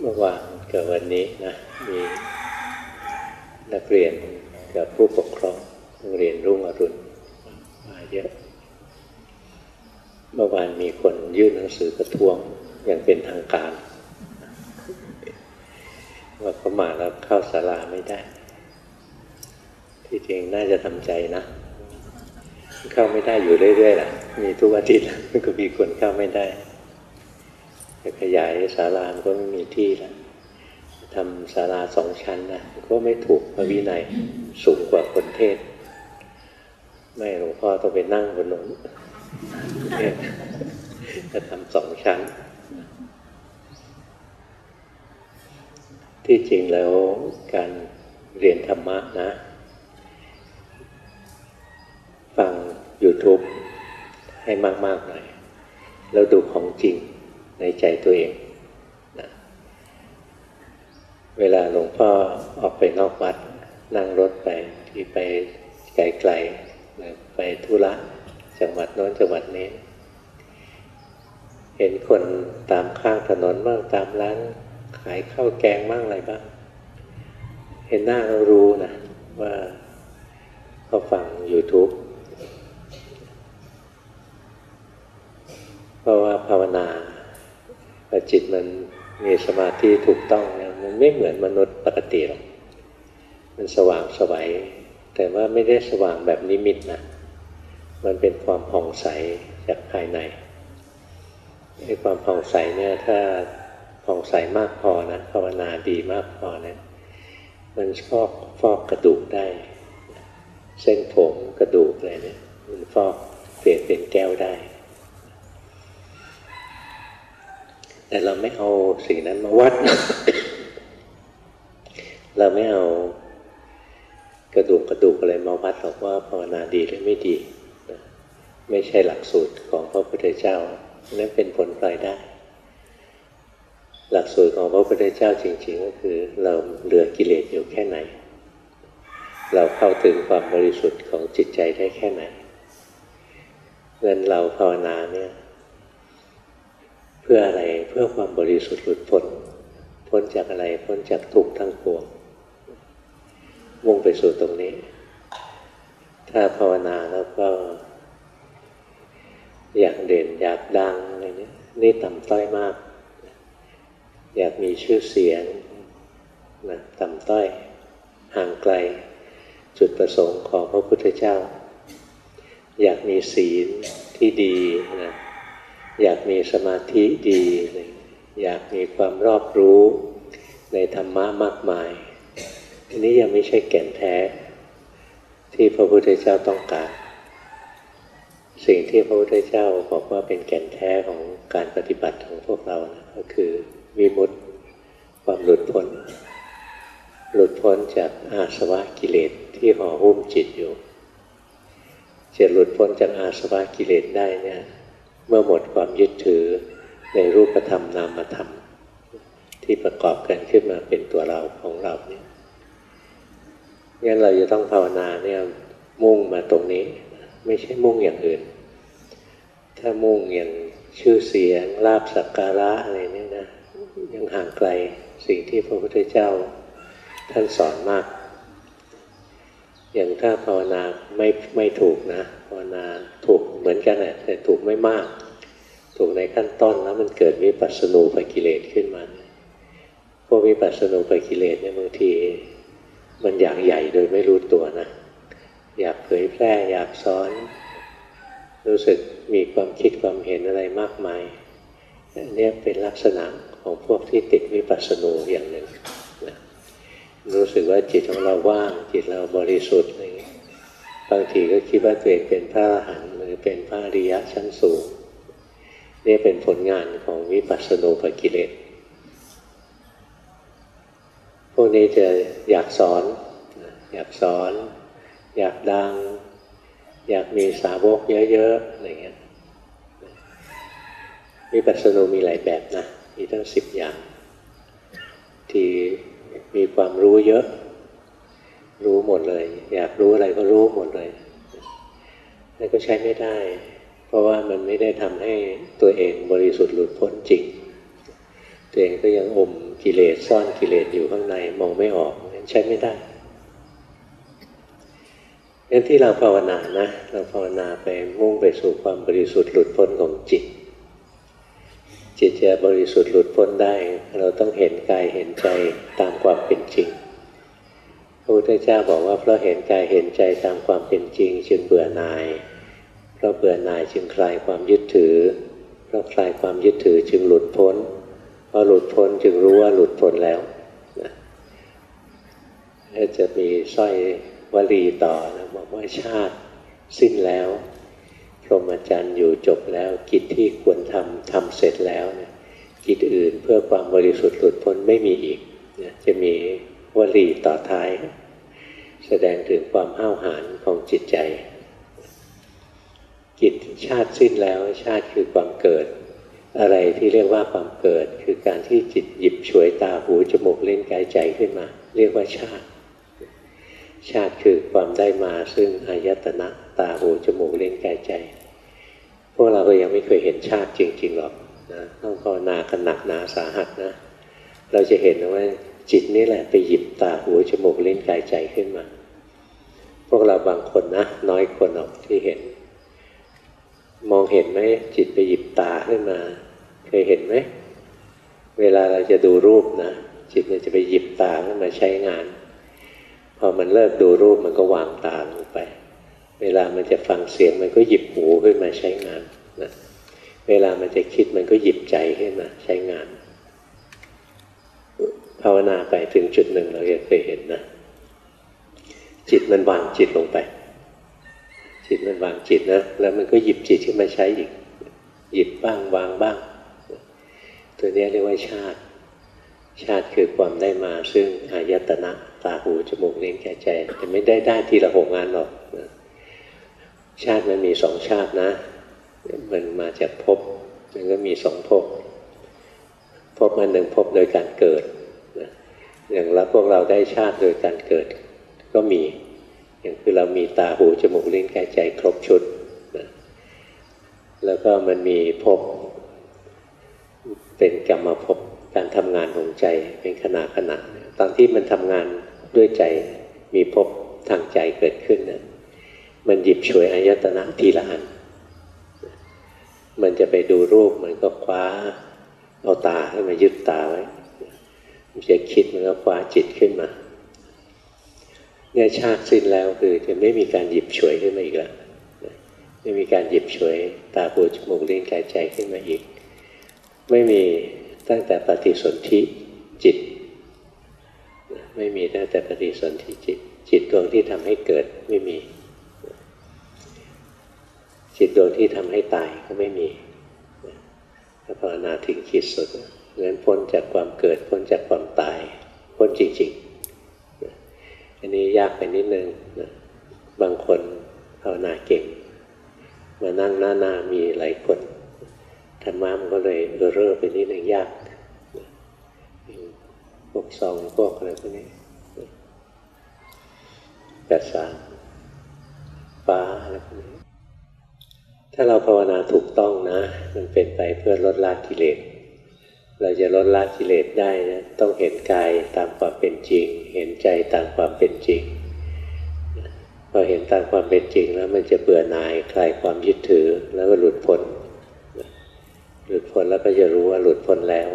เมื่อวานกับวันนี้นะมีนักเรียนกับผู้ปกครองโรงเรียนรุ่งอรุณมาเยอะเมื่อวานมีคนยื่นหนังสือประท้วงอย่างเป็นทางการว่าเขามาแล้วเข้าศาลาไม่ได้ ที่จริงน่าจะทำใจนะ เข้าไม่ได้อยู่เรื่อยๆแหละมีทุกอาทิตย์ก็มีคนเข้าไม่ได้ จะขยายศาลาก็ไม่มีที่แล้วทำศาลาสองชั้นนะก็ไม่ถูกพระวินัยสูงกว่าคนเทศ ไม่หลวงพ่อต้องไปนั่งบนนั้นจะทำสองชั้น ที่จริงแล้วการเรียนธรรมะนะ ฟัง YouTube ให้มาก ๆ หน่อย แล้วดูของจริง ในใจตัวเองนะเวลาหลวงพ่อออกไปนอกวัด นั่งรถไปที่ไปไกลๆนะไปธุระจังหวัดโน้นจังหวัดนี้ เห็นคนตามข้างถนนบ้างตามร้านขายข้าวแกงบ้างอะไรบ้าง เห็นหน้าเรารู้นะว่าเขาฟัง YouTube เพราะว่าภาวนา พอจิตมันมีสมาธิถูกต้องเนี่ยมันไม่เหมือนมนุษย์ปกติหรอกมันสว่างสวัยแต่ว่าไม่ได้สว่างแบบนิมิตนะมันเป็นความผ่องใสจากภายในไอ้ความผ่องใสเนี่ยถ้าผ่องใสมากพอนะภาวนาดีมากพอนะมันฟอกฟอกกระดูกได้ เส้นผมกระดูกอะไรเนี่ยมันฟอกเปลี่ยนเป็นแก้วได้ แต่เราไม่เอาสิ่งนั้นมาวัด เราไม่เอากระดูกกระดูกอะไรมาวัดหรอกว่าภาวนาดีหรือไม่ดี ไม่ใช่หลักสูตรของพระพุทธเจ้า นั้นเป็นผลปลายได้ หลักสูตรของพระพุทธเจ้าจริง ๆ ก็คือเราเหลือกิเลสอยู่แค่ไหน เราเข้าถึงความบริสุทธิ์ของจิตใจได้แค่ไหนเงินเราภาวนาเนี่ย เพื่ออะไรเพื่อความบริสุทธิ์หลุดพ้นพ้นจากอะไรพ้นจากทุกข์ทั้งปวงมุ่งไปสู่ตรงนี้ ถ้าภาวนาแล้วก็ อยากเด่นอยากดังอะไรนี้นี่ต่ำต้อยมาก อยากมีชื่อเสียงนะต่ำต้อยห่างไกล จุดประสงค์ของพระพุทธเจ้า อยากมีศีลที่ดีนะ อยากมีสมาธิดี อยากมีความรอบรู้ในธรรมะมากมายอันนี้ยังไม่ใช่แก่นแท้ ที่พระพุทธเจ้าต้องการสิ่งที่พระพุทธเจ้าบอกว่าเป็นแก่นแท้ของการปฏิบัติของพวกเรานะก็คือวิมุตติความหลุดพ้น หลุดพ้นจากอาสวะกิเลสที่ห่อหุ้มจิตอยู่จะหลุดพ้นจากอาสวะกิเลสได้เนี่ย เมื่อหมดความยึดถือในรูปธรรมนามธรรม ที่ประกอบกันขึ้นมาเป็นตัวเราของเราเนี่ยงั้นเราจะต้องภาวนาเนี่ยมุ่งมาตรงนี้ ไม่ใช่มุ่งอย่างอื่น ถ้ามุ่งอย่างชื่อเสียงลาบสักการะอะไรเนี่ยนะยังห่างไกลสิ่งที่พระพุทธเจ้าท่านสอนมาก อย่างถ้าภาวนาไม่ไม่ถูกนะภาวนาถูกเหมือนกันแหละแต่ถูกไม่มาก ถูกในขั้นต้นแล้วมันเกิดวิปัสสนูปกิเลสขึ้นมาพวกวิปัสสนูปกิเลสเนี่ยบางทีมันอยากใหญ่โดยไม่รู้ตัวนะ อยากเผยแพร่อยากสอน รู้สึกมีความคิดความเห็นอะไรมากมายนี่เป็นลักษณะของพวกที่ติดวิปัสสนูอย่างหนึ่ง รู้สึกว่าจิตของเราว่างจิตเราบริสุทธิ์อะไรอย่างนี้บางทีก็คิดว่าตัวเองเป็นพระอรหันต์หรือเป็นพระอริยะชั้นสูงนี่เป็นผลงานของวิปัสสนูปกิเลสพวกนี้จะอยากสอน อยากสอน อยากดัง อยากมีสาวกเยอะๆอะไรเงี้ยวิปัสสนูมีหลายแบบนะ มีตั้งสิบอย่าง ที่ มีความรู้เยอะ รู้หมดเลย อยากรู้อะไรก็รู้หมดเลยนั่นก็ใช้ไม่ได้ เพราะว่ามันไม่ได้ทำให้ตัวเองบริสุทธิ์หลุดพ้นจริง ตัวเองก็ยังอมกิเลสซ่อนกิเลสอยู่ข้างในมองไม่ออกใช้ไม่ได้งั้นที่เราภาวนานะ เราภาวนาไปมุ่งไปสู่ความบริสุทธิ์หลุดพ้นของจิต จิตจะบริสุทธิ์หลุดพ้นได้ เราต้องเห็นกายเห็นใจตามความเป็นจริงพระพุทธเจ้าบอกว่าเพราะเห็นกายเห็นใจตามความเป็นจริง จึงเบื่อหน่าย เพราะเบื่อหน่ายจึงคลายความยึดถือ เพราะคลายความยึดถือจึงหลุดพ้นเพราะหลุดพ้นจึงรู้ว่าหลุดพ้นแล้วนะจะมีสร้อยวลีต่อนะบอกว่าชาติสิ้นแล้ว พรหมจรรย์อยู่จบแล้ว กิจที่ควรทำทำเสร็จแล้วนะกิจอื่นเพื่อความบริสุทธิ์หลุดพ้นไม่มีอีกนะจะมีวลีต่อท้าย แสดงถึงความห้าวหาญของจิตใจ กิจชาติสิ้นแล้วชาติคือความเกิด อะไรที่เรียกว่าความเกิด คือการที่จิตหยิบฉวยตาหูจมูกเล่นกายใจขึ้นมา เรียกว่าชาติ ชาติคือความได้มาซึ่งอายตนะตาหูจมูกเล่นกายใจ พวกเราก็ยังไม่เคยเห็นชาติจริง ๆหรอกนะต้องภาวนากันหนักหนาสาหัสนะ เราจะเห็นว่าจิตนี่แหละไปหยิบตาหูจมูกเล่นกายใจขึ้นมา พวกเราบางคนนะ น้อยคนออกที่เห็น มองเห็นไหมจิตไปหยิบตาขึ้นมา เคยเห็นไหมเวลาเราจะดูรูปนะ จิตมันจะไปหยิบตาขึ้นมาใช้งาน พอมันเลิกดูรูปมันก็วางตาลงไป เวลามันจะฟังเสียงมันก็หยิบหูขึ้นมาใช้งานนะเวลามันจะคิดมันก็หยิบใจขึ้นมาใช้งาน ภาวนาไปถึงจุดหนึ่งเราจะเคยเห็นนะ จิตมันวางจิตลงไป จิตมันวางจิตนะแล้วมันก็หยิบจิตขึ้นมาใช้อีก หยิบบ้างวางบ้าง ตัวนี้เรียกว่าชาติ ชาติคือความได้มาซึ่งอายตนะ ตาหูจมูกเลี้ยงแก่ใจแต่ไม่ได้ได้ทีละหกงานหรอกนะชาติมันมีสองชาตินะ มันมาจากภพมันก็มีสองภพภพมันหนึ่งภพโดยการเกิดนะอย่างเราพวกเราได้ชาติโดยการเกิด ก็มีอย่างคือเรามีตาหูจมูกลิ้นกายใจครบชุดนะแล้วก็มันมีภพเป็นกรรมภพการทำงานของใจเป็นขณะขณะตอนที่มันทำงาน ด้วยใจมีพบทางใจเกิดขึ้นนะมันหยิบฉวยอายตนะทีละอัน มันจะไปดูรูปมันก็คว้าเอาตาให้มายึดตาไว้ มันจะคิดมันก็คว้าจิตขึ้นมาเนี่ยชาติสิ้นแล้วคือจะไม่มีการหยิบฉวยขึ้นมาอีกแล้วไม่มีการหยิบฉวยตาหูจมูกลิ้นกายใจขึ้นมาอีก ไม่มีตั้งแต่ปฏิสนธิจิต ไม่มีตั้งแต่ปฏิสนธิจิต จิตดวงที่ทำให้เกิดไม่มี จิตดวงที่ทำให้ตายก็ไม่มีถ้าภาวนาถึงขีดสุดเงั้นพ้นจากความเกิดพ้นจากความตายพ้นจริงๆอันนี้ยากไปนิดนึงนะบางคนภาวนาเก่ง มานั่งหน้านามีหลายคนธรรมะมันก็เลยเออเรอไปนิดนึงยาก วกซองพวกอะไรพวกนี้แปดสามฟ้าอะไรพวกนี้ ถ้าเราภาวนาถูกต้องนะ มันเป็นไปเพื่อลดละกิเลส เราจะลดละกิเลสได้นะต้องเห็นกายตามความเป็นจริง เห็นใจตามความเป็นจริงพอเห็นตามความเป็นจริงแล้วมันจะเบื่อหน่ายคลายความยึดถือแล้วก็หลุดพ้นหลุดพ้นแล้วก็จะรู้ว่าหลุดพ้นแล้ว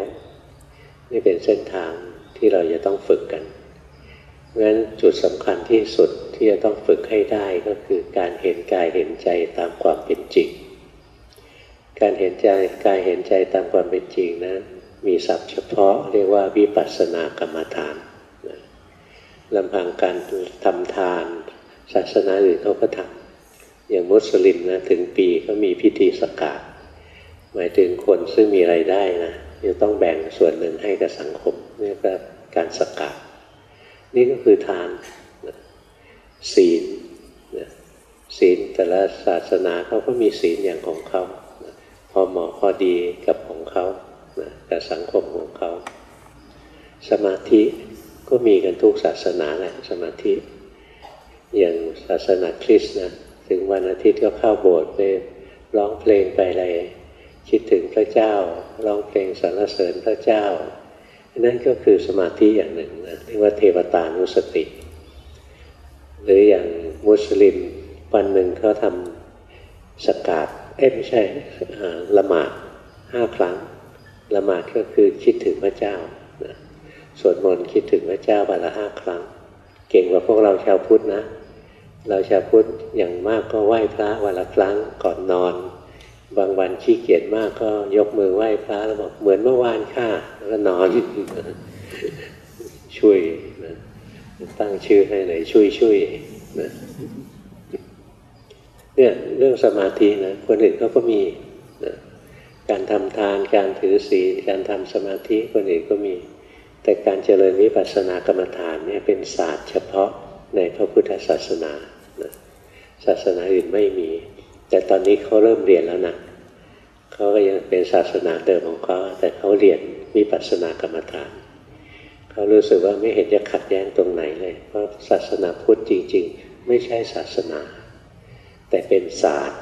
นี่เป็นเส้นทาง ที่เราจะต้องฝึกกันเพราะฉะนั้นจุดสำคัญที่สุดที่จะต้องฝึกให้ได้ก็คือการเห็นกายเห็นใจตามความเป็นจริง การเห็นใจกายเห็นใจตามความเป็นจริงนะมีศัพท์เฉพาะเรียกว่าวิปัสสนากรรมฐานนะลำพังการทำทาน ศาสนาอื่นเขาก็ทำอย่างมุสลิมนะถึงปีก็มีพิธีสกาดหมายถึงคนซึ่งมีไรายได้นะจะต้องแบ่งส่วนหนึ่งให้กับสังคม นี่ก็การสกัดนี่ก็คือทานศีลศีลแต่ละศาสนาเขาก็มีศีลอย่างของเขาพอเหมาะพอดีกับของเขากับสังคมของเขา สมาธิก็มีกันทุกศาสนาแหละสมาธิ อย่างศาสนาคริสต์นะถึงวันอาทิตย์ก็เข้าโบสถ์ไปร้องเพลงไปอะไรคิดถึงพระเจ้าร้องเพลงสรรเสริญพระเจ้า นั่นก็คือสมาธิอย่างหนึ่งนะเรียกว่าเทวตานุสติ หรืออย่างมุสลิมวันหนึ่งเขาทำสกาดเอ้ไม่ใช่ละหมาดห้าครั้งละหมาดก็คือคิดถึงพระเจ้าสวดมนต์คิดถึงพระเจ้าวันละห้าครั้ง เก่งกว่าพวกเราชาวพุทธนะ เราชาวพุทธอย่างมากก็ไหว้พระวันละครั้งก่อนนอน บางวันขี้เกียจมากก็ยกมือไหว้พระแล้วบอกเหมือนเมื่อวานค่ะ ก็นอน ช่วยนะตั้งชื่อให้เลยช่วยช่วยนะเนี่ยเรื่องสมาธินะคนอื่นเขาก็มีนะการทำทานการถือศีลการทำสมาธิคนอื่นก็มี แต่การเจริญวิปัสสนากรรมฐานเนี่ยเป็นศาสตร์เฉพาะในพระพุทธศาสนาศาสนาอื่นไม่มี แต่ตอนนี้เขาเริ่มเรียนแล้วนะ เขาก็ยังเป็นศาสนาเดิมของเขาแต่เขาเรียนวิปัสสนากรรมฐานเขารู้สึกว่าไม่เห็นจะขัดแย้งตรงไหนเลย เพราะศาสนาพุทธจริง ๆ ไม่ใช่ศาสนา แต่เป็นศาสตร์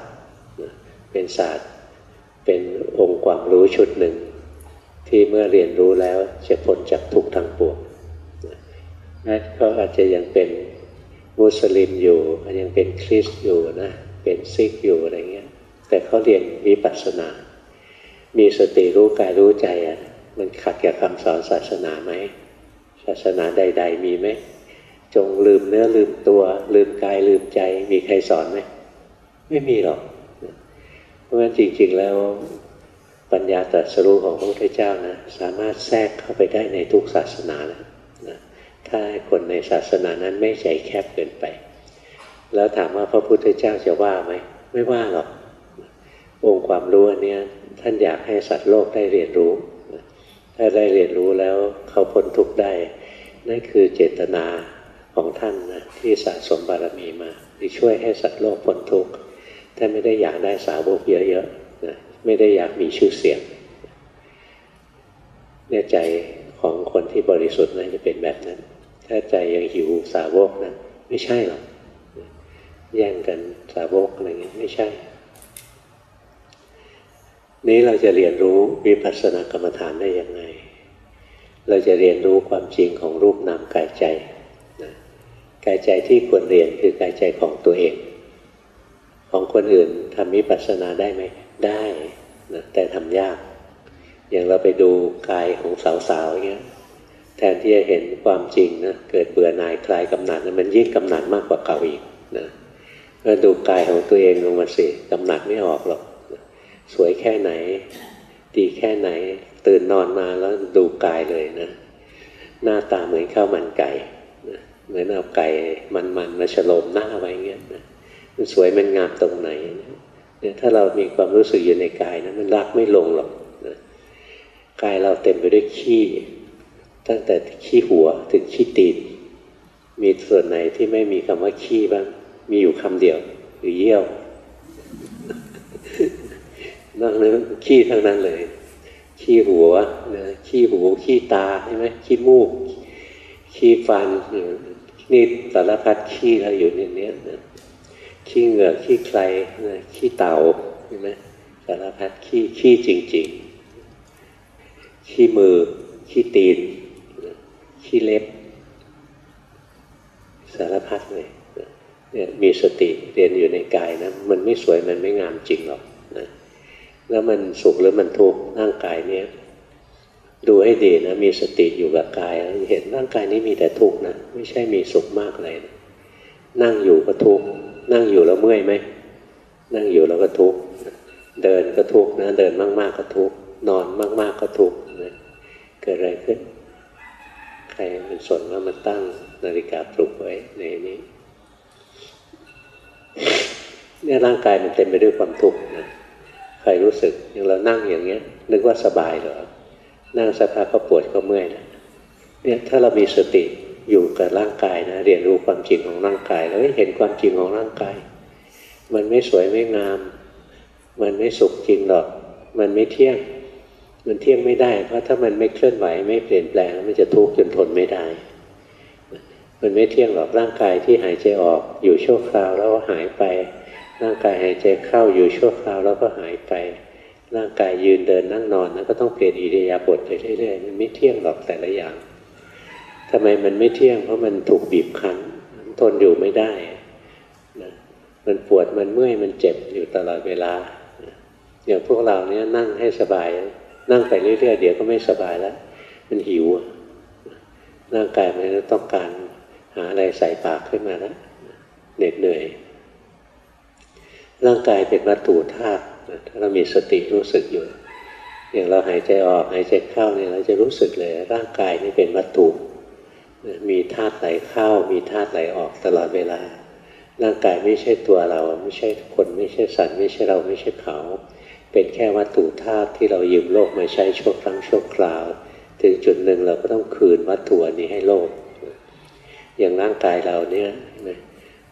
เป็นศาสตร์ เป็นองค์ความรู้ชุดหนึ่ง ที่เมื่อเรียนรู้แล้วจะพ้นจากทุกทางปวงนั่นเขาอาจจะยังเป็นมุสลิมอยู่ยังเป็นคริสต์อยู่นะเป็นซิกอยู่อะไร แต่เขาเรียนวิปัสสนา มีสติรู้กายรู้ใจอะมันขัดกับคำสอนศาสนาไหมศาสนาใด ๆ มีไหมจงลืมเนื้อลืมตัว ลืมกายลืมใจ มีใครสอนไหมไม่มีหรอก เพราะฉะนั้นจริง ๆ แล้วปัญญาตรัสรู้ของพระพุทธเจ้านะสามารถแทรกเข้าไปได้ในทุกศาสนานะนะถ้าคนในศาสนานั้นไม่ใจแคบเกินไป แล้วถามว่าพระพุทธเจ้าจะว่าไหมไม่ว่าหรอก องค์ความรู้อันนี้ท่านอยากให้สัตว์โลกได้เรียนรู้ ถ้าได้เรียนรู้แล้วเขาพ้นทุกข์ได้ นั่นคือเจตนาของท่านนะที่สะสมบารมีมาที่ช่วยให้สัตว์โลกพ้นทุกข์ท่านไม่ได้อยากได้สาวกเยอะๆนะไม่ได้อยากมีชื่อเสียงเนี่ยใจของคนที่บริสุทธิ์นะจะเป็นแบบนั้น ถ้าใจยังหิวสาวกนะไม่ใช่หรอกแย่งกันสาวกอะไรเงี้ยไม่ใช่ นี้เราจะเรียนรู้วิปัสสนากรรมฐานได้ยังไง เราจะเรียนรู้ความจริงของรูปนามกายใจนะกายใจที่ควรเรียนคือกายใจของตัวเอง ของคนอื่นทำวิปัสสนาได้ไหมได้นะแต่ทำยาก อย่างเราไปดูกายของสาวๆเงี้ยแทนที่จะเห็นความจริงนะเกิดเบื่อหน่ายคลายกำหนัดมันยิ่งกำหนัดมากกว่าเก่าอีกนะก็ดูกายของตัวเองลงมาสิกำหนัดไม่ออกหรอก สวยแค่ไหน ดีแค่ไหน ตื่นนอนมาแล้วดูกายเลยนะ หน้าตาเหมือนข้าวมันไก่นะเหมือนเอาไก่มันๆมาฉลมหน้าไว้เงี้ยนะมันสวยมันงามตรงไหนเนี่ยถ้าเรามีความรู้สึกอยู่ในกายนะมันรักไม่ลงหรอกนะกายเราเต็มไปด้วยขี้ตั้งแต่ขี้หัวถึงขี้ตีนมีส่วนไหนที่ไม่มีคำว่าขี้บ้าง มีอยู่คำเดียวคือเยี่ยว นอกนั้นขี้ทั้งนั้นเลย ขี้หัวนะขี้หูขี้ตาใช่ไหมขี้มูก ขี้ฟันนี่สารพัดขี้เราอยู่ในนี้นะขี้เหงือกขี้ใครขี้เต่าเห็นไหมสารพัดขี้ขี้จริง ๆ ขี้มือ ขี้ตีนขี้เล็บ สารพัดเลยเนี่ยมีสติเรียนอยู่ในกายนะ มันไม่สวยมันไม่งามจริงหรอก แล้วมันสุขหรือมันทุกข์ร่างกายเนี้ยดูให้ดีนะ มีสติอยู่กับกายเห็นร่างกายนี้มีแต่ทุกข์นะไม่ใช่มีสุขมากเลยนะนั่งอยู่ก็ทุกข์นั่งอยู่แล้วเมื่อยไหมนั่งอยู่แล้วก็ทุกข์เดินก็ทุกข์นะ เดินมาก ๆ ก็ทุกข์นอนมาก ๆ ก็ทุกข์นะเกิดอะไรขึ้น ใครเป็นสนว่ามันตั้งนาฬิกาปลุกไว้ในนี้เนี่ยร่างกายมันเต็มไปด้วยความทุกข์นะ ใครรู้สึกอย่างเรานั่งอย่างเงี้ย นึกว่าสบายเหรอนั่งสักพักก็ปวดก็เมื่อยนะเนี่ยถ้าเรามีสติอยู่กับร่างกายนะเรียนรู้ความจริงของร่างกาย แล้วเห็นความจริงของร่างกาย มันไม่สวยไม่งาม มันไม่สุขจริงหรอก มันไม่เที่ยง มันเที่ยงไม่ได้ เพราะถ้ามันไม่เคลื่อนไหวไม่เปลี่ยนแปลงมันจะทุกข์จนทนไม่ได้ มันไม่เที่ยงหรอกร่างกายที่หายใจออกอยู่ชั่วคราวแล้วก็หายไป ร่างกายหายใจเข้าอยู่ชั่วคราวแล้วก็หายไป ร่างกายยืนเดินนั่งนอนนะก็ต้องเปลี่ยนอิริยาบถไปเรื่อยๆมันไม่เที่ยงหรอกแต่ละอย่างทำไมมันไม่เที่ยงเพราะมันถูกบีบคั้นทนอยู่ไม่ได้นะมันปวดมันเมื่อยมันเจ็บอยู่ตลอดเวลาอย่างพวกเราเนี้ยนั่งให้สบาย นั่งไปเรื่อยๆเดี๋ยวก็ไม่สบายแล้ว มันหิวร่างกายมันต้องการหาอะไรใส่ปากขึ้นมาแล้วเหน็ดเหนื่อย ร่างกายเป็นวัตถุธาตุถ้าเรามีสติรู้สึกอยู่ อย่างเราหายใจออกหายใจเข้าเนี่ยเราจะรู้สึกเลยร่างกายนี่เป็นวัตถุมีธาตุไหลเข้า มีธาตุไหลออกตลอดเวลา ร่างกายไม่ใช่ตัวเรา ไม่ใช่คนไม่ใช่สัตว์ไม่ใช่เราไม่ใช่เขา เป็นแค่วัตถุธาตุที่เรายืมโลกมาใช้ชั่วครั้งชั่วคราว ถึงจุดหนึ่งเราก็ต้องคืนวัตถุนี้ให้โลก อย่างร่างกายเราเนี่ย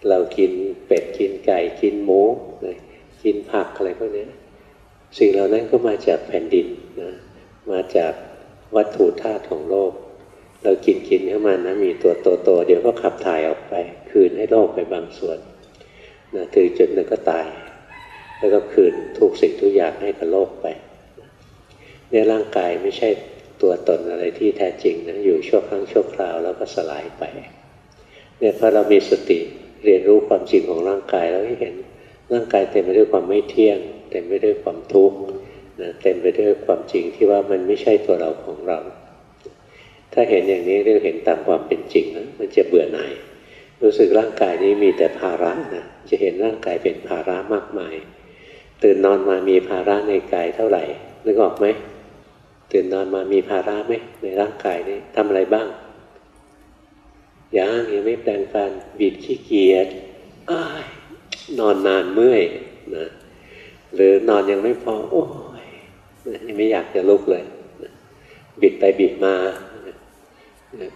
เรากินเป็ดกินไก่กินหมูกินผักอะไรพวกนี้สิ่งเหล่านั้นก็มาจากแผ่นดินนะมาจากวัตถุธาตุของโลก เรากินกินเข้ามานะมีตัวโตๆเดี๋ยวก็ขับถ่ายออกไป คืนให้โลกไปบางส่วนนะถึงจุดหนึ่งก็ตาย แล้วก็คืนทุกสิ่งทุกอย่างให้กับโลกไปเนี่ยร่างกายไม่ใช่ตัวตนอะไรที่แท้จริงนะอยู่ชั่วครั้งชั่วคราวแล้วก็สลายไปเนี่ยพอเรามีสติ เรียนรู้ความจริงของร่างกายแล้วเห็นร่างกายเต็มไปด้วยความไม่เที่ยง เต็มไปด้วยความทุกข์นะเต็มไปด้วยความจริงที่ว่ามันไม่ใช่ตัวเราของเรา ถ้าเห็นอย่างนี้เรียกเห็นตามความเป็นจริงนะมันจะเบื่อหน่ายรู้สึกร่างกายนี้มีแต่ภาระนะจะเห็นร่างกายเป็นภาระมากมาย ตื่นนอนมามีภาระในกายเท่าไหร่นึกออกไหมตื่นนอนมามีภาระไหมในร่างกายนี้ทำอะไรบ้าง ยังยังไม่แปลงฟันบิดขี้เกียจนอนนานเมื่อยนะหรือนอนยังไม่พอโอ้ยไม่อยากจะลุกเลยบิดไปบิดมา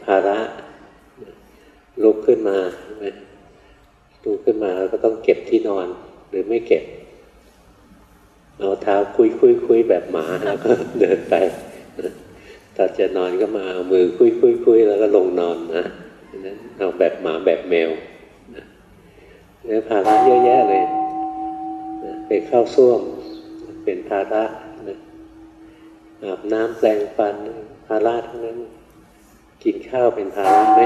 ภาระลุกขึ้นมาลุกขึ้นมาแล้วก็ต้องเก็บที่นอนหรือไม่เก็บ เอาเท้าคุยคุยคุยแบบหมาแล้วก็เดินไปตอนจะนอนก็มาเอามือคุยคุยคุยแล้วก็ลงนอนนะ นั้นเอาแบบหมาแบบแมวเนี่ยภาระเยอะแยะเลยไปเข้าส้วมเป็นภาระอาบน้ำแปลงฟันภาระทั้งนั้น กินข้าวเป็นภาระไหม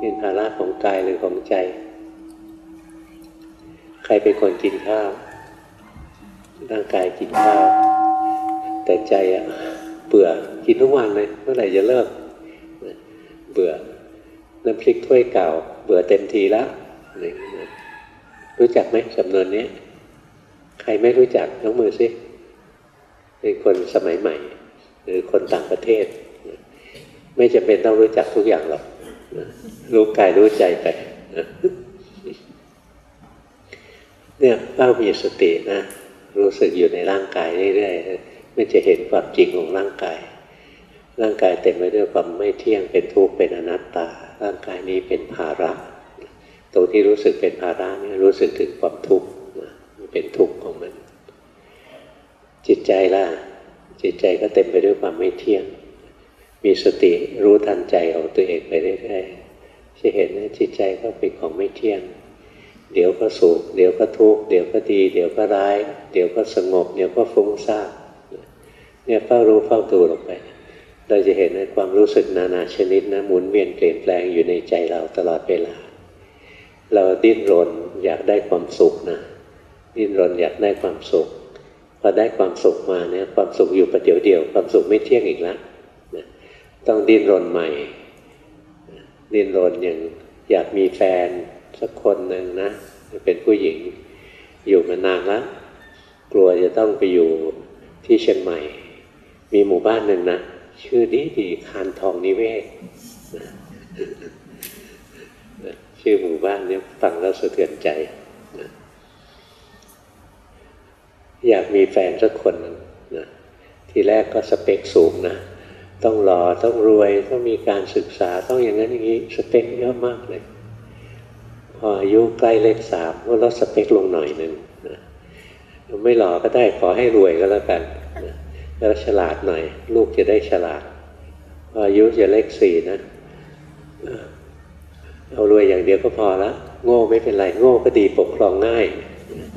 เป็นภาระของกายหรือของใจ ใครเป็นคนกินข้าวร่างกายกินข้าว แต่ใจอะเบื่อกินทุกวันเลยเมื่อไหร่จะเลิกเบื่อ น้ำพริกถ้วยเก่า เบื่อเต็มทีแล้วรู้จักไหมสำนวนนี้ ใครไม่รู้จักยกมือซิเป็นคนสมัยใหม่ หรือคนต่างประเทศ ไม่จำเป็นต้องรู้จักทุกอย่างหรอกรู้กายรู้ใจไปเนี่ยเป้ามีสตินะรู้สึกอยู่ในร่างกายเรื่อยๆมันจะเห็นความจริงของร่างกาย ร่างกายเต็มไปด้วยความไม่เที่ยงเป็นทุกข์เป็นอนัตตา ร่างกายนี้เป็นภาระ ตรงที่รู้สึกเป็นภาระนี่รู้สึกถึงความทุกข์เป็นทุกข์ของมัน จิตใจล่ะ จิตใจก็เต็มไปด้วยความไม่เที่ยง มีสติรู้ทันใจของตัวเองไปเรื่อยๆจะเห็นว่าจิตใจก็เป็นของไม่เที่ยง เดี๋ยวก็สุขเดี๋ยวก็ทุกข์เดี๋ยวก็ดี เดี๋ยวก็ร้าย เดี๋ยวก็สงบ เดี๋ยวก็ฟุ้งซ่านเนี่ยเฝ้ารู้เฝ้าดูลงไป เราจะเห็นในความรู้สึกนานาชนิดนะหมุนเวียนเปลี่ยนแปลงอยู่ในใจเราตลอดเวลา เราดิ้นรนอยากได้ความสุขนะดิ้นรนอยากได้ความสุขพอได้ความสุขมาเนี่ยความสุขอยู่ประเดี๋ยวเดียว ความสุขไม่เที่ยงอีกแล้วนะต้องดิ้นรนใหม่ ดิ้นรนอย่างอยากมีแฟนสักคนหนึ่งนะเป็นผู้หญิงอยู่มานานแล้วกลัวจะต้องไปอยู่ที่เชียงใหม่ มีหมู่บ้านหนึ่งนะ ชื่อดีดีคานทองนิเวศชื่อหมู่บ้านนี้ฟังแล้วสะเทือนใจ อยากมีแฟนสักคนนึงนะทีแรกก็สเปคสูงนะ ต้องหล่อต้องรวย ต้องมีการศึกษาต้องอย่างนั้นอย่างนี้ สเปคเยอะมากเลย พออายุใกล้เลขสามก็ลดสเปคลงหน่อยหนึ่งนะไม่หล่อก็ได้ขอให้รวยก็แล้วกันนะ แล้วฉลาดหน่อย ลูกจะได้ฉลาดพออายุจะเลขสี่นะเอารวยอย่างเดียวก็พอละโง่ไม่เป็นไร โง่ก็ดีปกครองง่าย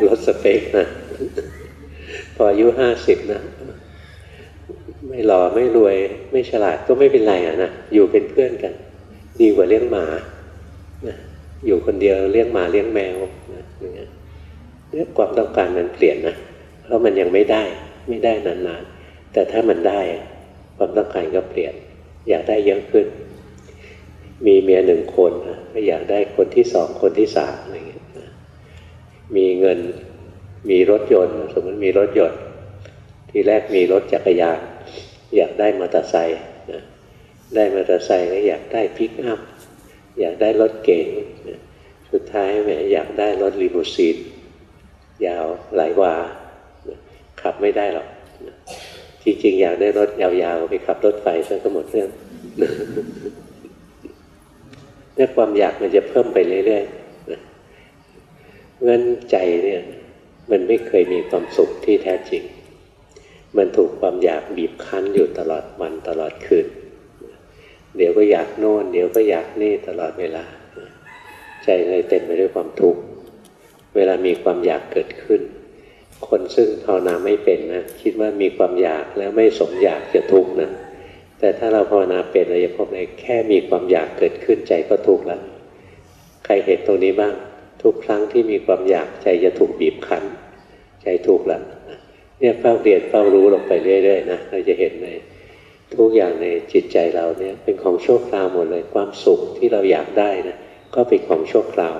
ลดสเปคนะ พออายุห้าสิบนะ ไม่หล่อไม่รวย ไม่ฉลาดก็ไม่เป็นไรอะนะอยู่เป็นเพื่อนกัน ดีกว่าเลี้ยงหมานะอยู่คนเดียวเลี้ยงหมาเลี้ยงแมวนะอย่างเงี้ยเนี่ยความต้องการมันเปลี่ยนนะเพราะมันยังไม่ได้ ไม่ได้นาน แต่ถ้ามันได้ความต้องการก็เปลี่ยน อยากได้เยอะขึ้น มีเมียหนึ่งคนก็อยากได้คนที่สองคนที่สามอะไรเงี้ยมีเงินมีรถยนต์ สมมติมีรถยนต์ ทีแรกมีรถจักรยาน อยากได้มอเตอร์ไซค์ได้มอเตอร์ไซค์แล้วอยากได้พิกอัพอยากได้รถเก๋งสุดท้ายแหมอยากได้รถลีมูซีนยาวหลายวาขับไม่ได้หรอก จริงๆ อยากได้รถยาวๆ ไปขับรถไฟซะก็หมดเรื่องเนี่ยความอยากมันจะเพิ่มไปเรื่อยๆเงินใจเนี่ย มันไม่เคยมีความสุขที่แท้จริง มันถูกความอยากบีบคั้นอยู่ตลอดวันตลอดคืน เดี๋ยวก็อยากโน่น เดี๋ยวก็อยากนี่ตลอดเวลา ใจเลยเต็มไปด้วยความทุกข์ เวลามีความอยากเกิดขึ้น คนซึ่งภาวนาไม่เป็นนะคิดว่ามีความอยากแล้วไม่สมอยากจะทุกข์นะแต่ถ้าเราภาวนาเป็นเราจะพบเลยแค่มีความอยากเกิดขึ้นใจก็ทุกข์แล้วใครเห็นตรงนี้บ้าง ทุกครั้งที่มีความอยากใจจะถูกบีบคั้น ใจถูกแล้วเนี่ยเฝ้าเรียนเฝ้ารู้ลงไปเรื่อยๆนะเราจะเห็นในทุกอย่างในจิตใจเราเนี่ยเป็นของชั่วคราวหมดเลยความสุขที่เราอยากได้นะก็เป็นของชั่วคราว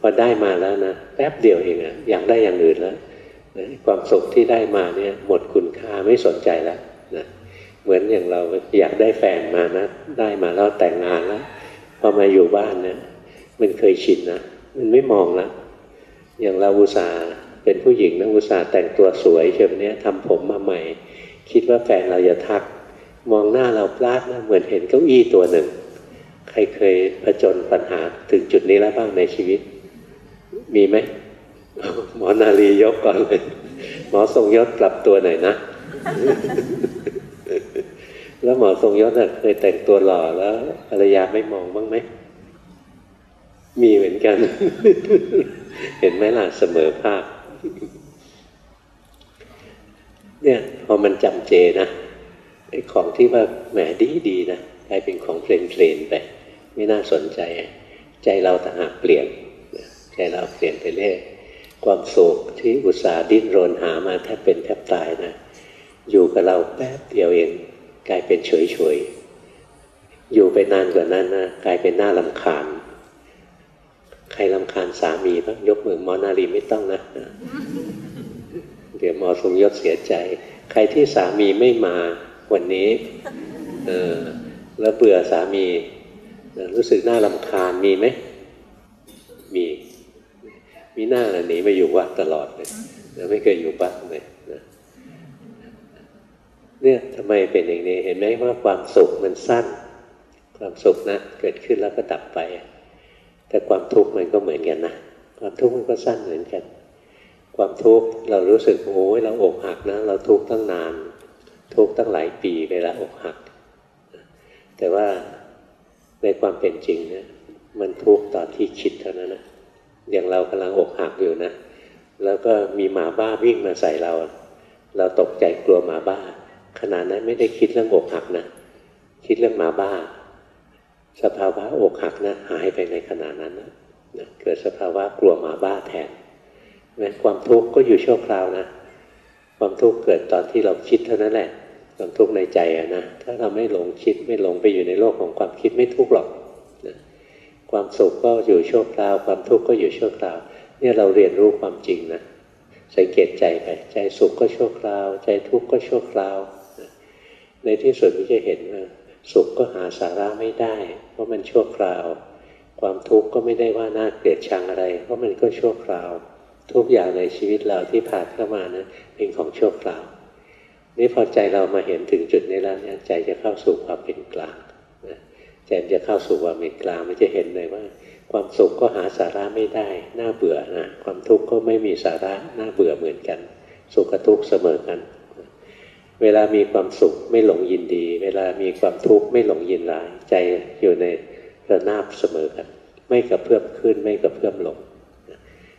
พอได้มาแล้วนะแป๊บเดียวเองอะอยากได้อย่างอื่นแล้ว ความสุขที่ได้มาเนี่ยหมดคุณค่าไม่สนใจแล้วนะเหมือนอย่างเราอยากได้แฟนมานะ ได้มาแล้วแต่งงานแล้วพอมาอยู่บ้านเนี่ยมันเคยชินนะมันไม่มองละอย่างเราอุตส่าห์เป็นผู้หญิงนะอุตส่าห์แต่งตัวสวยเช่นนี้ทำผมมาใหม่ คิดว่าแฟนเราจะทัก มองหน้าเราพลาดนะเหมือนเห็นเก้าอี้ตัวหนึ่ง ใครเคยผจญปัญหาถึงจุดนี้แล้วบ้างในชีวิต มีไหม หมอนาลียกก่อนเลย หมอทรงยศกลับตัวหน่อยนะ แล้วหมอทรงยศเคยแต่งตัวหล่อแล้วภรรยาไม่มองบ้างไหม มีเหมือนกัน เห็นไหมล่ะเสมอภาค เนี่ย พอมันจำเจนะไอ้ของที่ว่าแหมดีดีนะกลายเป็นของเพลนเพลนไป ไม่น่าสนใจ ใจเราต่างหากเปลี่ยนใจเราเปลี่ยนไปเรื่อย ความสุขที่อุตสาห์ดิ้นรนหามาแทบเป็นแทบตายนะ อยู่กับเราแป๊บเดียวเองกลายเป็นเฉยเฉยอยู่ไปนานกว่านั้นนะกลายเป็นหน้าลำคาญ ใครลำคาญสามีบ้างยกมือมอนารีไม่ต้องนะ เดี๋ยวมอสมยศเสียใจ ใครที่สามีไม่มาวันนี้เออแล้วเบื่อสามี รู้สึกหน้าลำคาญมีไหมมี มีหน้าหนีมาอยู่วัดตลอดเลยแล้วไม่เคยอยู่บ้านเลยนะเนี่ยทำไมเป็นอย่างนี้ เห็นไหมว่าความสุขมันสั้น ความสุขนะเกิดขึ้นแล้วก็ดับไป แต่ความทุกข์มันก็เหมือนกันนะความทุกข์มันก็สั้นเหมือนกัน ความทุกข์เรารู้สึกโอ้ยเราอกหักนะ เราทุกข์ตั้งนาน ทุกข์ตั้งหลายปีเวลาอกหัก แต่ว่าในความเป็นจริงเนะี่ยมันทุกข์ตอนที่คิดเท่านั้นนะ อย่างเรากำลังอกหักอยู่นะ แล้วก็มีหมาบ้าวิ่งมาใส่เรา เราตกใจกลัวหมาบ้าขนาดนั้นไม่ได้คิดเรื่องอกหักนะ คิดเรื่องหมาบ้า สภาวะอกหักนะหายไปในขณะนั้นนะเกิดสภาวะกลัวหมาบ้าแทนแม้ความทุกข์ก็อยู่ชั่วคราวนะ ความทุกข์เกิดตอนที่เราคิดเท่านั้นแหละความทุกข์ในใจอะนะถ้าเราไม่หลงคิดไม่หลงไปอยู่ในโลกของความคิดไม่ทุกข์หรอก ความสุขก็อยู่ชั่วคราว ความทุกข์ก็อยู่ชั่วคราวเนี่ยเราเรียนรู้ความจริงนะสังเกตใจไปใจสุขก็ชั่วคราว ใจทุกข์ก็ชั่วคราว ในที่สุดก็จะเห็นว่าสุขก็หาสาระไม่ได้ เพราะมันชั่วคราว ความทุกข์ก็ไม่ได้ว่าน่าเกลียดชังอะไร เพราะมันก็ชั่วคราว ทุกอย่างในชีวิตเราที่ผ่านเข้ามานะเป็นของชั่วคราว นี่พอใจเรามาเห็นถึงจุดนี้แล้วเนี่ยใจจะเข้าสู่ความเป็นกลาง ใจจะเข้าสู่ความเป็นกลางมันจะเห็นเลยว่า ความสุขก็หาสาระไม่ได้ น่าเบื่อนะความทุกข์ก็ไม่มีสาระน่าเบื่อเหมือนกัน สุขกับทุกข์เสมอกัน เวลามีความสุขไม่หลงยินดี เวลามีความทุกข์ไม่หลงยินร้ายใจอยู่ในระนาบเสมอกัน ไม่กระเพื่อมขึ้นไม่กระเพื่อมลง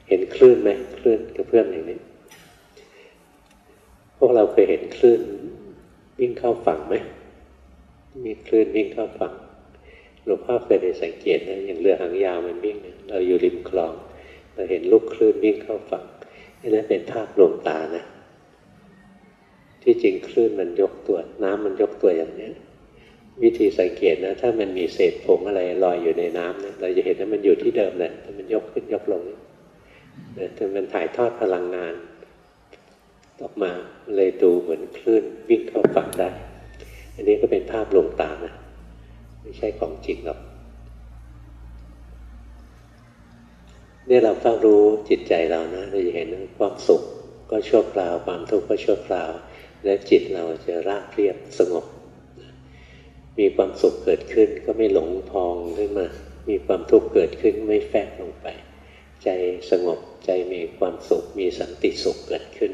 เห็นคลื่นไหมคลื่นกระเพื่อมอย่างนี้วกเราเคยเห็นคลื่นวิ่งเข้าฝั่งไหมมีคลื่นวิ่งเข้าฝั่ง หลวงพ่อเคยไปสังเกตนะอย่างเรือหางยาวมันวิ่งเราอยู่ริมคลอง เราเห็นลูกคลื่นวิ่งเข้าฝั่งนั่นเป็นภาพลวงตานะ ที่จริงคลื่นมันยกตัว น้ำมันยกตัวอย่างนี้วิธีสังเกตนะ ถ้ามันมีเศษผงอะไรลอยอยู่ในน้ำเนี่ยเราจะเห็นว่ามันอยู่ที่เดิมเลยแต่มันยกขึ้นยกลงนะแต่มันถ่ายทอดพลังงานออกมาเลยดูเหมือนคลื่นวิ่งเข้าฝั่งได้ อันนี้ก็เป็นภาพลวงตานะ ไม่ใช่ของจริงหรอกนี่เราเฝ้ารู้จิตใจเรานะเราจะเห็นความสุขก็ชั่วคราว ความทุกข์ก็ชั่วคราว และจิตเราจะราบเรียบสงบ มีความสุขเกิดขึ้นก็ไม่หลงพองขึ้นมา มีความทุกข์เกิดขึ้นไม่แฝงลงไป ใจสงบใจมีความสุขมีสันติสุขเกิดขึ้น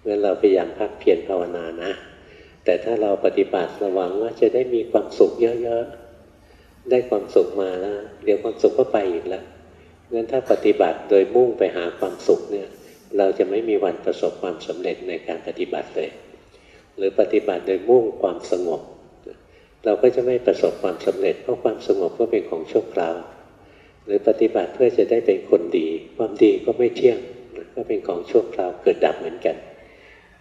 เมื่อเราพยายามพักเพียรภาวนานะ แต่ถ้าเราปฏิบัติระวังว่าจะได้มีความสุขเยอะๆ ได้ความสุขมาแล้วเดี๋ยวความสุขก็ไปอีกแล้วงั้นถ้าปฏิบัติโดยมุ่งไปหาความสุขเนี่ยเราจะไม่มีวันประสบความสำเร็จในการปฏิบัติเลย หรือปฏิบัติโดยมุ่งความสงบ เราก็จะไม่ประสบความสำเร็จเพราะความสงบก็เป็นของชั่วคราว หรือปฏิบัติเพื่อจะได้เป็นคนดี ความดีก็ไม่เที่ยงก็เป็นของชั่วคราวเกิดดับเหมือนกัน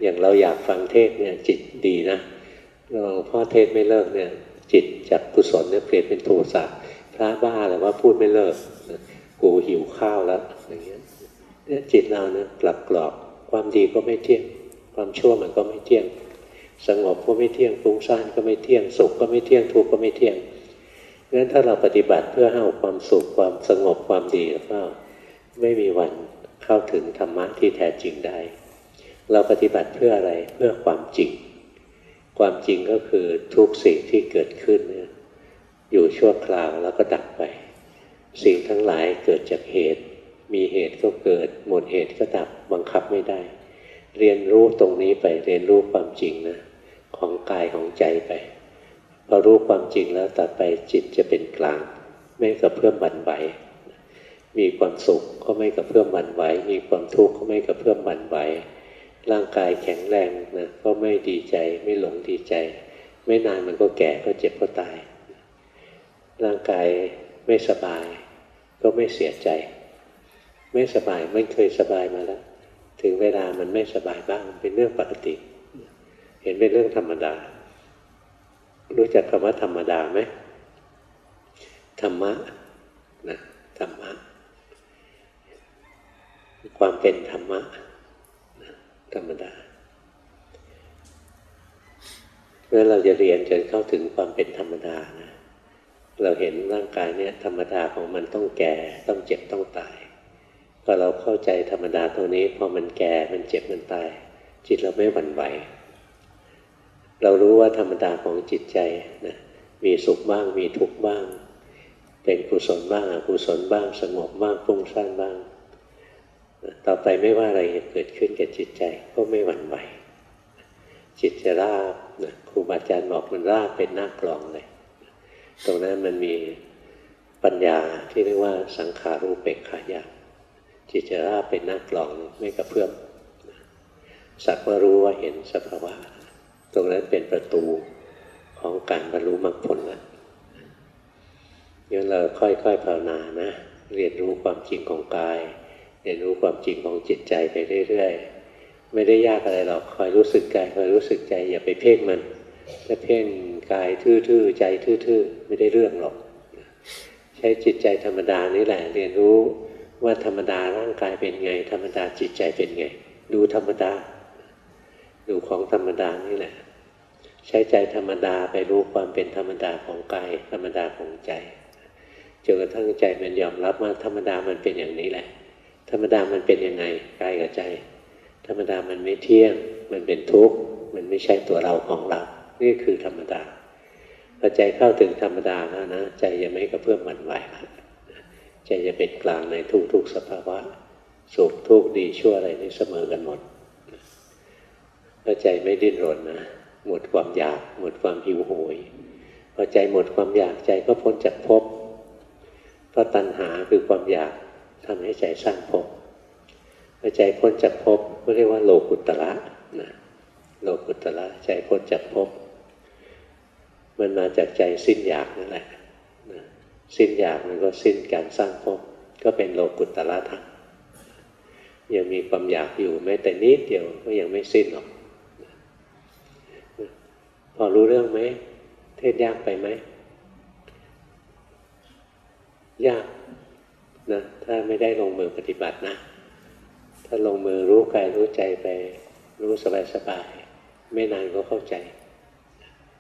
อย่างเราอยากฟังเทศเนี่ยจิตดีนะหลวงพ่อเทศไม่เลิกเนี่ยจิตจากกุศลเนี่ยเปลี่ยนเป็นโทสะพระบ้าเลยว่าพูดไม่เลิกกูหิวข้าวแล้วอย่างเงี้ยเนี่ยจิตเราเนี่ยกลับกรอกความดีก็ไม่เที่ยง ความชั่วมันก็ไม่เที่ยง สงบก็ไม่เที่ยงฟุ้งซ่านก็ไม่เที่ยงสุขก็ไม่เที่ยงทุกข์ก็ไม่เที่ยงงั้นถ้าเราปฏิบัติเพื่อให้ความสุขความสงบความดีแล้วก็ไม่มีวันเข้าถึงธรรมะที่แท้จริงได้ เราปฏิบัติเพื่ออะไรเพื่อความจริง ความจริงก็คือทุกสิ่งที่เกิดขึ้นเนี่ยอยู่ชั่วคราวแล้วก็ดับไป สิ่งทั้งหลายเกิดจากเหตุ มีเหตุก็เกิด หมดเหตุก็ดับบังคับไม่ได้ เรียนรู้ตรงนี้ไปเรียนรู้ความจริงนะของกายของใจไปพอรู้ความจริงแล้วต่อไปจิตจะเป็นกลาง ไม่กระเพื่อมบันไหวมีความสุขก็ไม่กระเพื่อมบันไหวมีความทุกข์ก็ไม่กระเพื่อมบันไหว ร่างกายแข็งแรงนะก็ไม่ดีใจไม่หลงดีใจ ไม่นานมันก็แก่ก็เจ็บก็ตาย ร่างกายไม่สบาย ก็ไม่เสียใจ ไม่สบายไม่เคยสบายมาแล้ว ถึงเวลามันไม่สบายบ้างเป็นเรื่องปกติ เห็นเป็นเรื่องธรรมดา รู้จักคำว่าธรรมดาไหมธรรมะนะธรรมะ ความเป็นธรรมะ ธรรมดาเมื่อเราจะเรียนจนเข้าถึงความเป็นธรรมดานะเราเห็นร่างกายเนี่ยธรรมดาของมันต้องแก่ ต้องเจ็บต้องตายพอเราเข้าใจธรรมดาตรงนี้พอมันแก่มันเจ็บมันตาย จิตเราไม่หวั่นไหว เรารู้ว่าธรรมดาของจิตใจนะมีสุขบ้างมีทุกข์บ้าง เป็นกุศลบ้างอกุศลบ้าง สงบบ้างฟุ้งซ่านบ้าง ต่อไปไม่ว่าอะไรเกิดขึ้นกับจิตใจก็ไม่หวั่นไหวจิตจะราบนะครูบาอาจารย์บอกมันราบเป็นหน้ากลองเลย ตรงนั้นมันมีปัญญาที่เรียกว่าสังขารูปเปกขายาจิตจะราบเป็นหน้ากลองไม่กระเพื่อมสักว่ารู้ว่าเห็นสภาวะตรงนั้นเป็นประตูของการบรรลุมรรคผลแล้วงั้นเราค่อยๆภาวนานะ เรียนรู้ความจริงของกาย เรียนรู้ความจริงของจิตใจไปเรื่อยๆ ไม่ได้ยากอะไรหรอกคอยรู้สึกกายคอยรู้สึกใจอย่าไปเพ่งมันถ้าเพ่งกายทื่อๆใจทื่อๆไม่ได้เรื่องหรอก ใช้จิตใจธรรมดานี่แหละ เรียนรู้ว่าธรรมดาร่างกายเป็นไง ธรรมดาจิตใจเป็นไง ดูธรรมดา ดูของธรรมดานี่แหละ ใช้ใจธรรมดาไปรู้ความเป็นธรรมดาของกายธรรมดาของใจจนกระทั่งใจมันยอมรับว่าธรรมดามันเป็นอย่างนี้แหละ ธรรมดามันเป็นยังไงกายกับใจ ธรรมดามันไม่เที่ยง มันเป็นทุกข์ มันไม่ใช่ตัวเราของเรา นี่คือธรรมดาพอใจเข้าถึงธรรมดาแล้วนะใจจะไม่กระเพื่อมมันไหวใจจะเป็นกลางในทุกๆสภาวะสุขทุกข์ดีชั่วอะไรนี่เสมอกันหมดพอใจไม่ดิ้นรนนะหมดความอยาก หมดความหิวโหยพอใจหมดความอยากใจก็พ้นจากภพเพราะตัณหาคือความอยาก ทำให้ใจสร้างภพพพอใจพ้นจากภพก็เรียกว่าโลกุตตระนะโลกุตตระใจพ้นจากภพมันมาจากใจสิ้นอยากนั่นแหละนะสิ้นอยากมันก็สิ้นการสร้างภพก็เป็นโลกุตตระธรรมยังมีความอยากอยู่แม้แต่นิดเดียวก็ยังไม่สิ้นหรอก พอรู้เรื่องไหม เทศยากไปไหม ยาก นะถ้าไม่ได้ลงมือปฏิบัตินะ ถ้าลงมือรู้กายรู้ใจไป รู้สบายสบายไม่นานก็เข้าใจ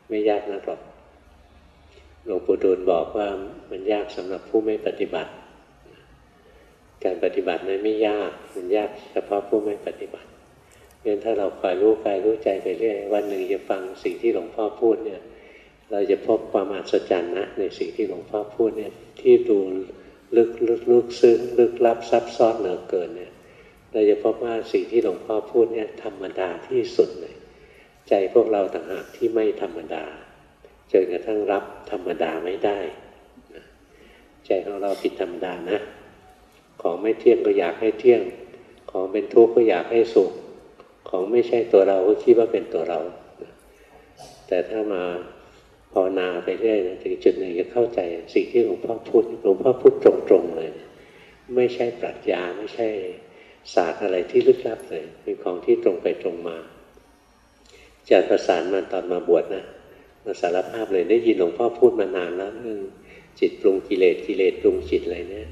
ไม่ยากนักหรอกหลวงปู่ดูลบอกว่ามันยากสำหรับผู้ไม่ปฏิบัติ การปฏิบัตินั้นไม่ยากมันยากเฉพาะผู้ไม่ปฏิบัติงั้นถ้าเราคอยรู้กายรู้ใจไปเรื่อยวันหนึ่งจะฟังสิ่งที่หลวงพ่อพูดเนี่ย เราจะพบความอัศจรรย์นะในสิ่งที่หลวงพ่อพูดเนี่ยที่ดู ลึกลึกลึกซึ้งลึกลับซับซ้อนเหลือเกินเนี่ยเราจะพบว่าสิ่งที่หลวงพ่อพูดเนี่ยธรรมดาที่สุดเลยใจพวกเราต่างหากที่ไม่ธรรมดาจนกระทั่งรับธรรมดาไม่ได้ใจของเราผิดธรรมดานะ ของไม่เที่ยงก็อยากให้เที่ยง ของเป็นทุกข์ก็อยากให้สุข ของไม่ใช่ตัวเราก็คิดว่าเป็นตัวเรา แต่ถ้ามา ภาวนาไปเรื่อยนะถึงจุดหนึ่งจะเข้าใจสิ่งที่หลวงพ่อพูดหลวงพ่อพูดตรงๆเลย ไม่ใช่ปรัชญาไม่ใช่ศาสตร์อะไรที่ลึกลับเลยเป็นของที่ตรงไปตรงมาจะประสานมาตอนมาบวชนะมาสารภาพเลยได้ยินหลวงพ่อพูดมานานแล้วเรื่องจิตปรุงกิเลสกิเลสปรุงจิตอะไรเนี่ย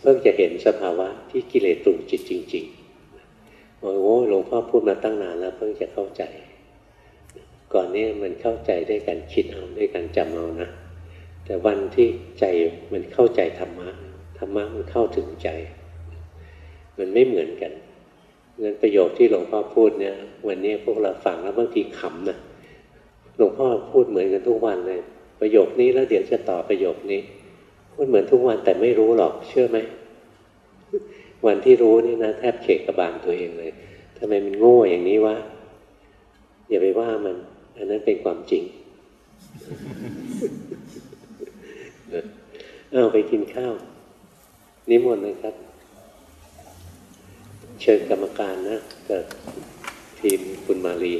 เพิ่งจะเห็นสภาวะที่กิเลสปรุงจิตจริงๆโอ้โหหลวงพ่อพูดมาตั้งนานแล้วเพิ่งจะเข้าใจ ก่อนนี้มันเข้าใจด้วยการคิดเอาด้วยการจำเอานะ แต่วันที่ใจมันเข้าใจธรรมะธรรมะมันเข้าถึงใจ มันไม่เหมือนกันเงินประโยคที่หลวงพ่อพูดเนี่ย วันนี้พวกเราฟังแล้วบางทีขำนะหลวงพ่อพูดเหมือนกันทุกวันเลย ประโยคนี้แล้วเดี๋ยวจะต่อประโยคนี้ พูดเหมือนทุกวันแต่ไม่รู้หรอกเชื่อไหมวันที่รู้นี่นะแทบเขกกระบาลตัวเองเลยทำไมมันโง่อย่างนี้วะอย่าไปว่ามัน อันนั้นเป็นความจริงเอาไปกินข้าว นิมนต์เลยครับ เชิญกรรมการนะกับทีมคุณมาลี